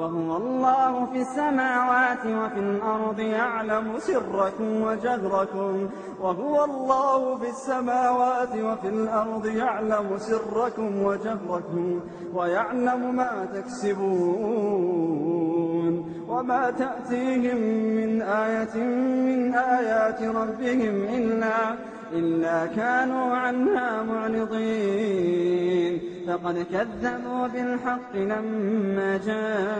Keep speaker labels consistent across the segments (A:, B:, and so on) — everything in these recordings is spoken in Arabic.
A: وهو الله في السماوات وفي الأرض يعلم سركم وجهركم وهو الله في السماوات وفي الأرض يعلم سركم وجهركم ويعلم ما تكسبون. وما تأتيهم من آية من آيات ربهم إلا إلا كانوا عنها معرضين. فقد كذبوا بالحق لما جاءهم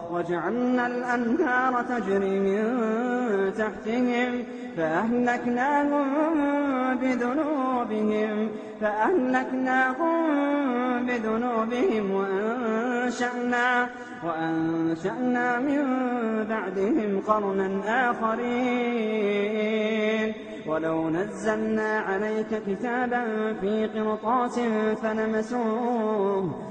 A: وجعلنا الأنهار تجري من تحتهم فأهلكناهم بذنوبهم فأهلكناهم بذنوبهم وأنشأنا وأنشأنا من بعدهم قرنا آخرين. ولو نزلنا عليك كتابا في قرطاس فلمسوه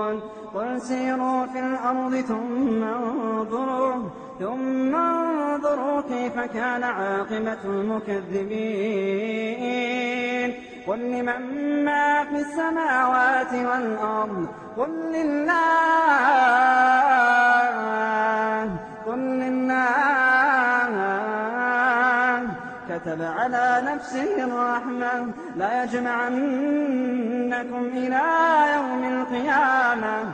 A: سيروا في الأرض ثم انظروا ثم انظروا كيف كان عاقبة المكذبين. قل لمن ما في السماوات والأرض؟ قل لله. قل لله. كتب على نفسه الرحمة. لا يجمعنكم إلى يوم القيامة.